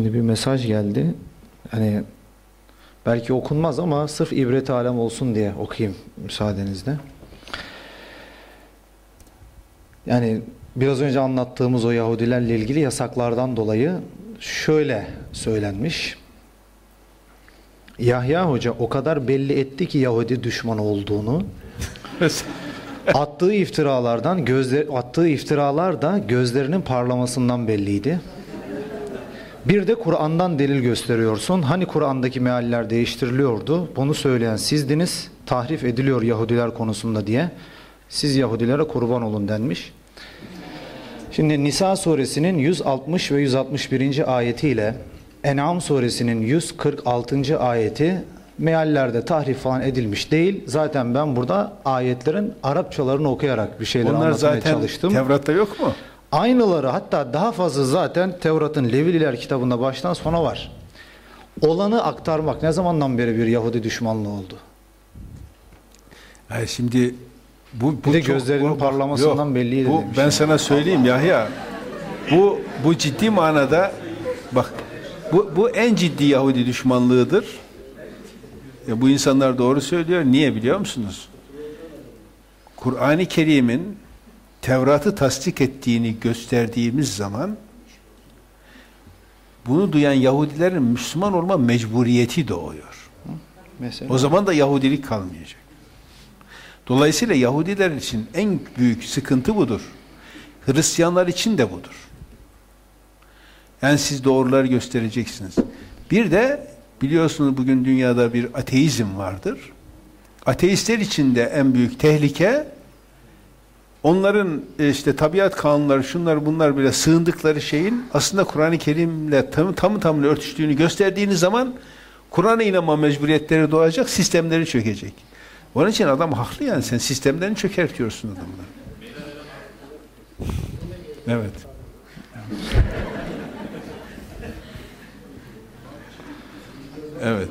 Şimdi bir mesaj geldi. Hani belki okunmaz ama sırf ibret alem olsun diye okuyayım müsaadenizle. Yani biraz önce anlattığımız o Yahudilerle ilgili yasaklardan dolayı şöyle söylenmiş. Yahya Hoca o kadar belli etti ki Yahudi düşmanı olduğunu. attığı iftiralardan gözler attığı iftiralar da gözlerinin parlamasından belliydi. Bir de Kur'an'dan delil gösteriyorsun. Hani Kur'an'daki mealler değiştiriliyordu. Bunu söyleyen sizdiniz. Tahrif ediliyor Yahudiler konusunda diye. Siz Yahudilere kurban olun denmiş. Şimdi Nisa suresinin 160 ve 161. ayetiyle En'am suresinin 146. ayeti meallerde tahrif falan edilmiş değil. Zaten ben burada ayetlerin Arapçalarını okuyarak bir şeyler Onlar anlatmaya zaten çalıştım. Tevrat'ta yok mu? Aynıları hatta daha fazla zaten Tevrat'ın Levililer kitabında baştan sona var. Olanı aktarmak ne zamandan beri bir Yahudi düşmanlığı oldu? Yani şimdi bu, bu Bir de çok- gözlerinin bu- parlamasından belliydi Bu, ben yani. sana söyleyeyim Yahya. Bu bu ciddi manada bak bu bu en ciddi Yahudi düşmanlığıdır. Ya bu insanlar doğru söylüyor. Niye biliyor musunuz? Kur'an-ı Kerim'in Tevrat'ı tasdik ettiğini gösterdiğimiz zaman bunu duyan Yahudilerin Müslüman olma mecburiyeti doğuyor. Mesela O zaman da Yahudilik kalmayacak. Dolayısıyla Yahudiler için en büyük sıkıntı budur. Hristiyanlar için de budur. Yani siz doğruları göstereceksiniz. Bir de biliyorsunuz bugün dünyada bir ateizm vardır. Ateistler için de en büyük tehlike onların e, işte tabiat kanunları şunlar bunlar bile sığındıkları şeyin aslında Kur'an-ı Kerim'le tam tam tamına örtüştüğünü gösterdiğiniz zaman Kur'an'a inanma mecburiyetleri doğacak, sistemleri çökecek. Onun için adam haklı yani sen sistemlerini çökertiyorsun adamları. Evet. Evet.